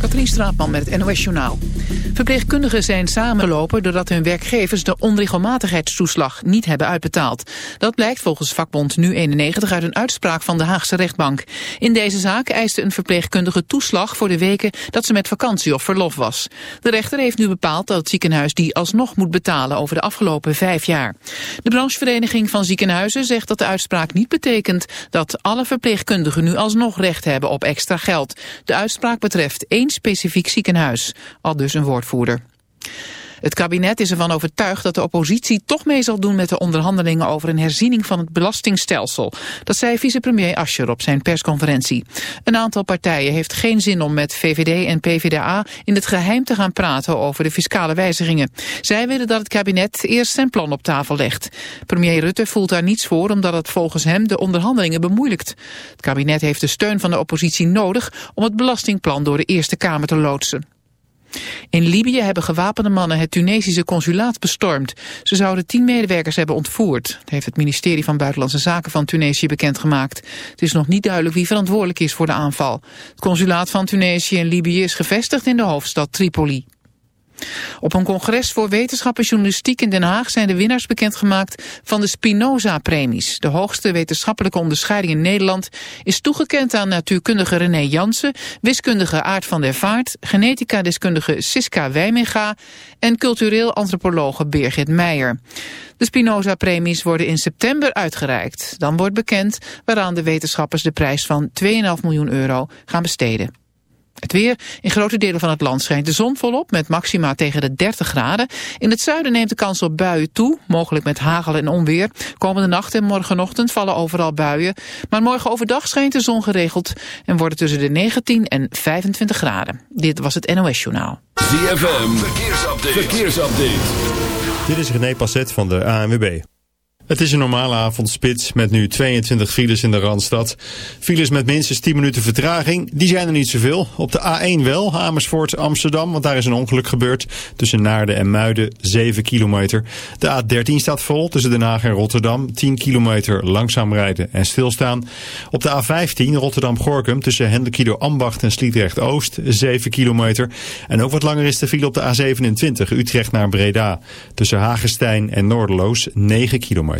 Katrien Straatman met het NOS Journaal. Verpleegkundigen zijn samengelopen doordat hun werkgevers de onregelmatigheidstoeslag niet hebben uitbetaald. Dat blijkt volgens vakbond Nu91 uit een uitspraak van de Haagse rechtbank. In deze zaak eiste een verpleegkundige toeslag voor de weken dat ze met vakantie of verlof was. De rechter heeft nu bepaald dat het ziekenhuis die alsnog moet betalen over de afgelopen vijf jaar. De branchevereniging van ziekenhuizen zegt dat de uitspraak niet betekent dat alle verpleegkundigen nu alsnog recht hebben op extra geld. De uitspraak betreft één specifiek ziekenhuis, al dus een woordvoerder. Het kabinet is ervan overtuigd dat de oppositie toch mee zal doen met de onderhandelingen over een herziening van het belastingstelsel. Dat zei vicepremier Ascher op zijn persconferentie. Een aantal partijen heeft geen zin om met VVD en PvdA in het geheim te gaan praten over de fiscale wijzigingen. Zij willen dat het kabinet eerst zijn plan op tafel legt. Premier Rutte voelt daar niets voor omdat het volgens hem de onderhandelingen bemoeilijkt. Het kabinet heeft de steun van de oppositie nodig om het belastingplan door de Eerste Kamer te loodsen. In Libië hebben gewapende mannen het Tunesische consulaat bestormd. Ze zouden tien medewerkers hebben ontvoerd. Dat heeft het ministerie van Buitenlandse Zaken van Tunesië bekendgemaakt. Het is nog niet duidelijk wie verantwoordelijk is voor de aanval. Het consulaat van Tunesië in Libië is gevestigd in de hoofdstad Tripoli. Op een congres voor wetenschap en journalistiek in Den Haag zijn de winnaars bekendgemaakt van de Spinoza-premies. De hoogste wetenschappelijke onderscheiding in Nederland is toegekend aan natuurkundige René Jansen, wiskundige Aart van der Vaart, genetica-deskundige Siska Wijmega en cultureel antropologe Birgit Meijer. De Spinoza-premies worden in september uitgereikt. Dan wordt bekend waaraan de wetenschappers de prijs van 2,5 miljoen euro gaan besteden. Het weer. In grote delen van het land schijnt de zon volop met maxima tegen de 30 graden. In het zuiden neemt de kans op buien toe, mogelijk met hagel en onweer. Komende nacht en morgenochtend vallen overal buien. Maar morgen overdag schijnt de zon geregeld en worden tussen de 19 en 25 graden. Dit was het NOS Journaal. ZFM. Verkeersupdate. Verkeersupdate. Dit is René Passet van de ANWB. Het is een normale avondspits met nu 22 files in de Randstad. Files met minstens 10 minuten vertraging, die zijn er niet zoveel. Op de A1 wel, Amersfoort, Amsterdam, want daar is een ongeluk gebeurd. Tussen Naarden en Muiden, 7 kilometer. De A13 staat vol tussen Den Haag en Rotterdam. 10 kilometer langzaam rijden en stilstaan. Op de A15 Rotterdam-Gorkum tussen Hendekido Ambacht en Sliedrecht-Oost, 7 kilometer. En ook wat langer is de file op de A27 Utrecht naar Breda. Tussen Hagestein en Noorderloos, 9 kilometer.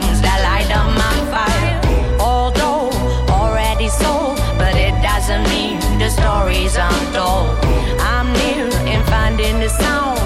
to mean, the stories untold. I'm, I'm new in finding the sound.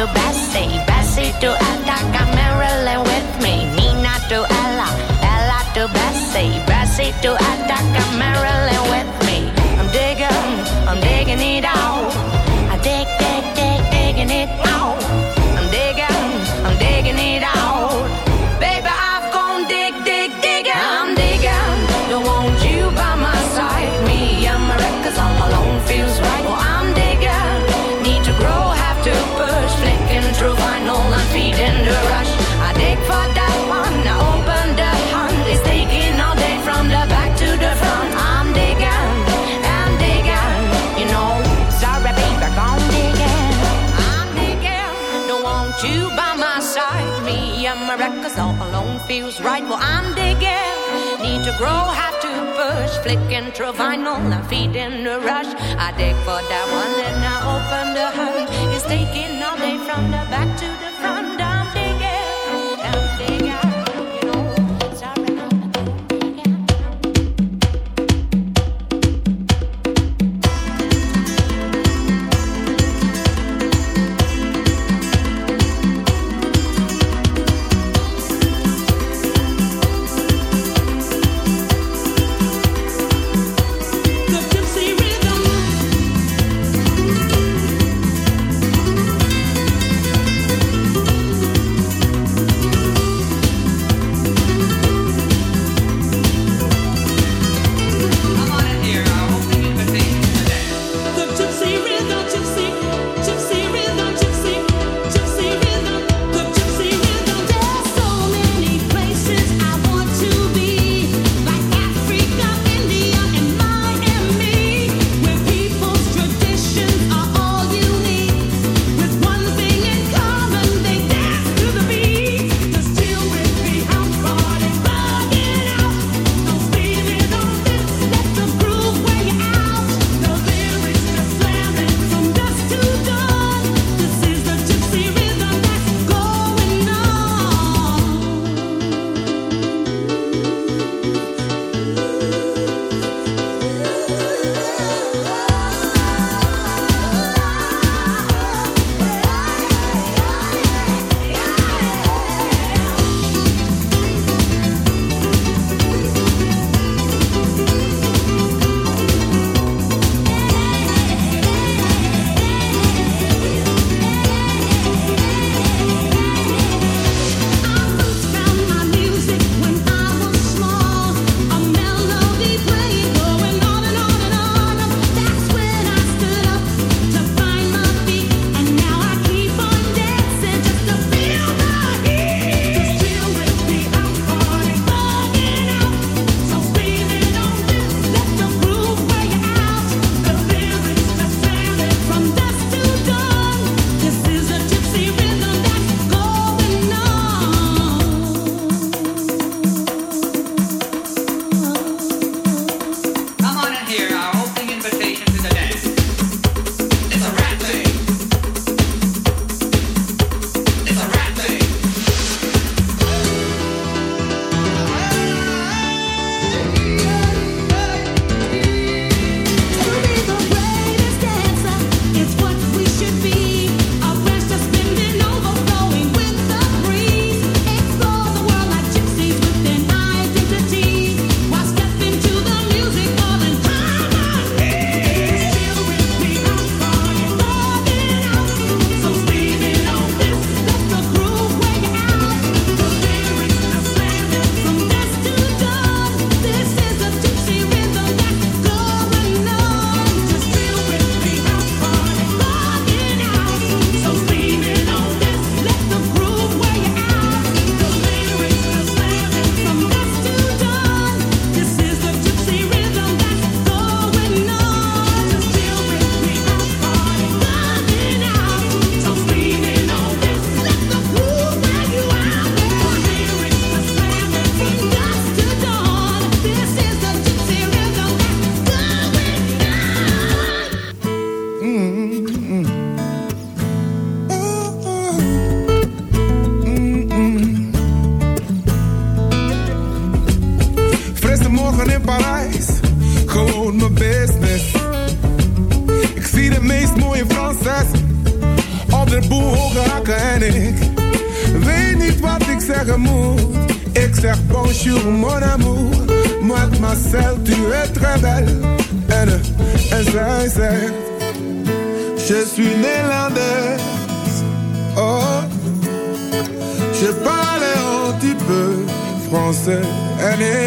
To Bessie, Bessie to Attica, Marilyn with me. Nina to Ella, Ella to Bessie, Bessie to Attica, Marilyn with me. I'm digging, I'm digging it out. Right. Well, I'm digging, need to grow, have to push. Flicking through vinyl and feeding the rush. I dig for that one and I open the hunt. It's taking all day from the back to the front. sur mon amour. Moi, Marcel, tu es très belle. Elle est Je suis néerlandaise. Oh, je parle un petit peu français. Elle est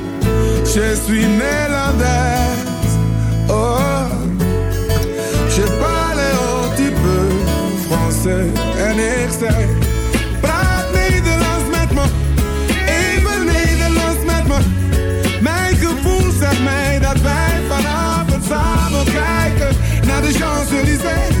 je suis Nederlands. Oh, je parle un petit peu français. En ik zei, praat Nederlands met me. Even Nederlands met me. Mijn gevoel zegt mij dat wij vanavond samen kijken naar de Champs-Élysées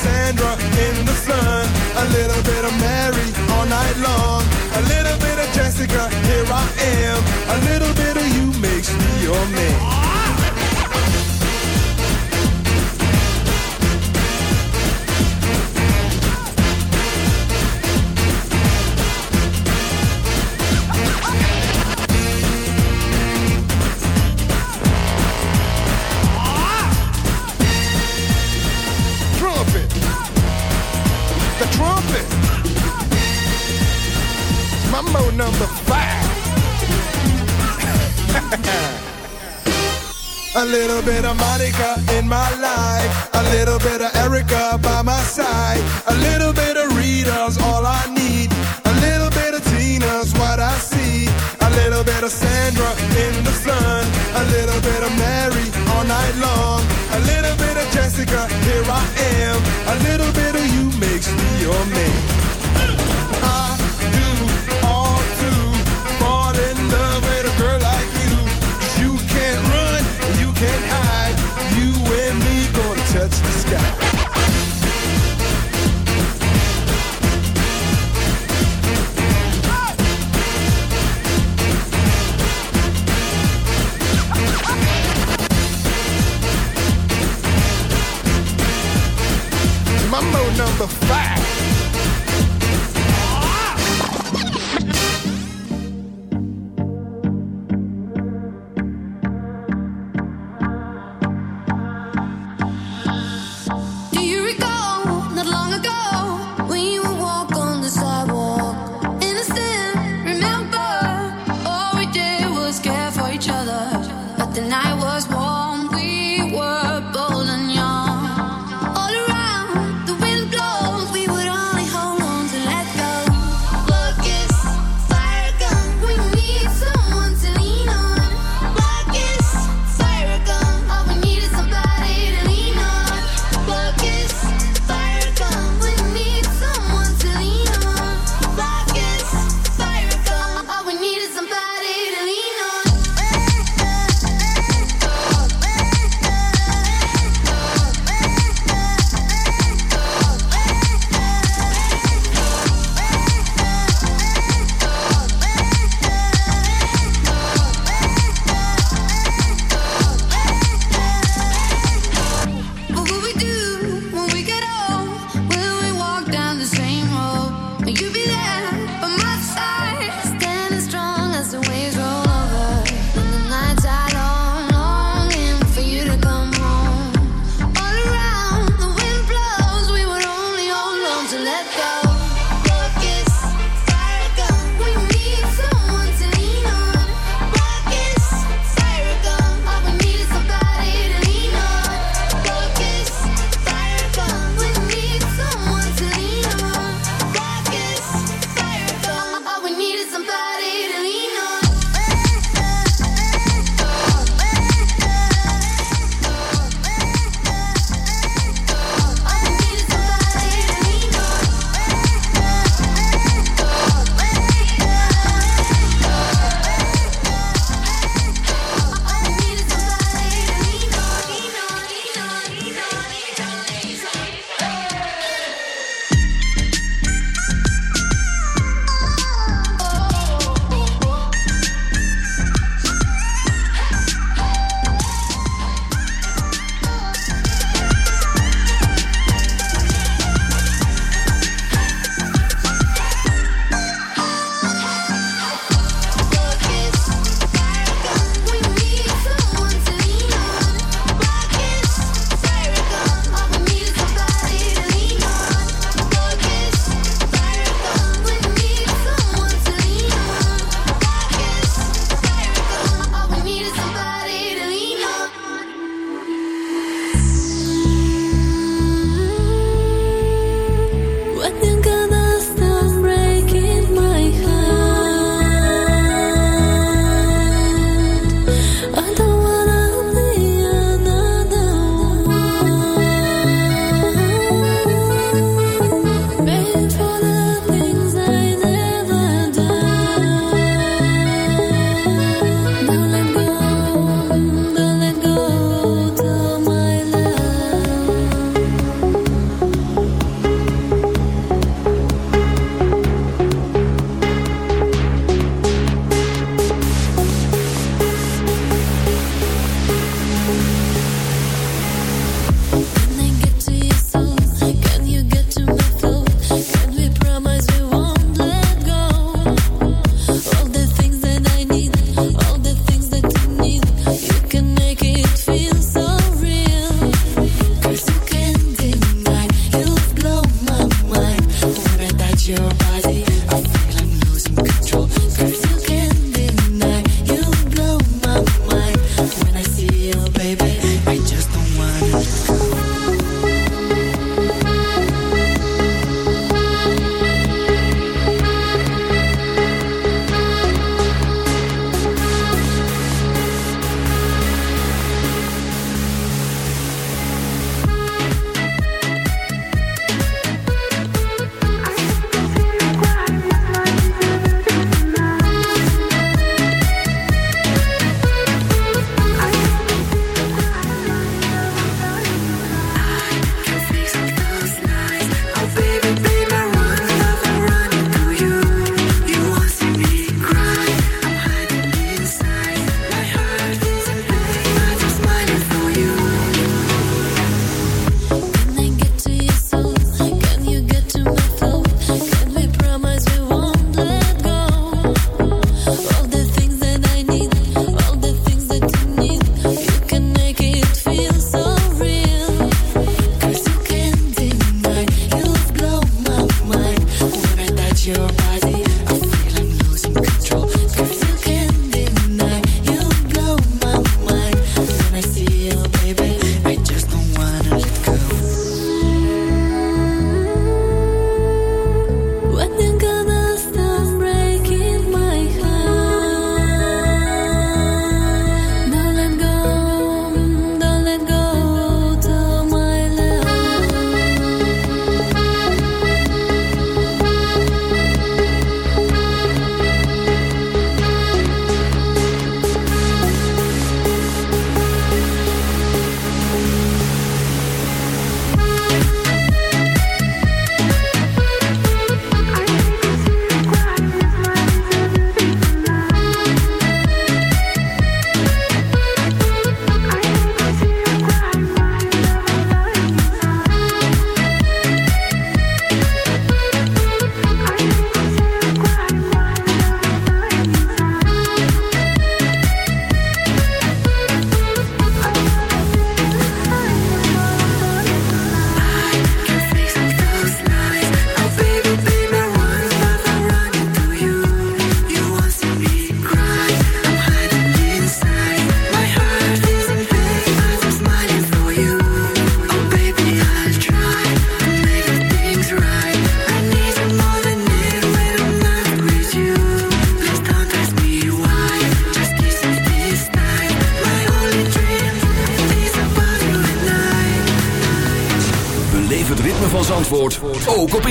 Sandra in the sun, a little bit of Mary.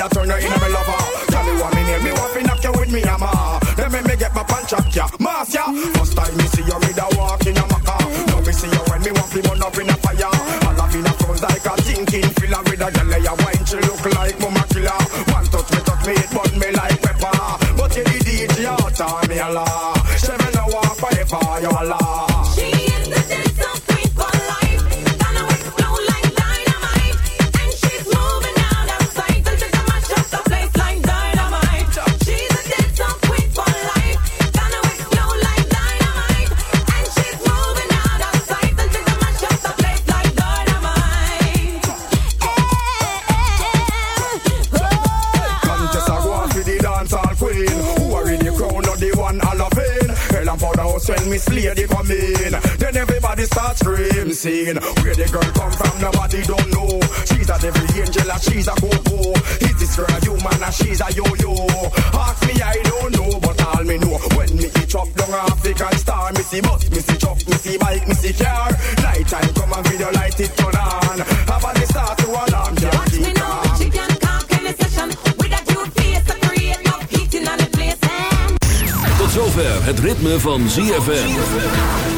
I turn her in a insane. Where the girl come from, nobody don't know. She's a devil angel, and she's a go-go. Is this girl a human, and she's a yo-yo? Ask me, I don't know, but all me know. When me chop long African star, me see bus, me see me see bike, me see car. Night time come and video light it turn on. Have a start to alarm, yeah. Watch me Tot zover het ritme van ZFM.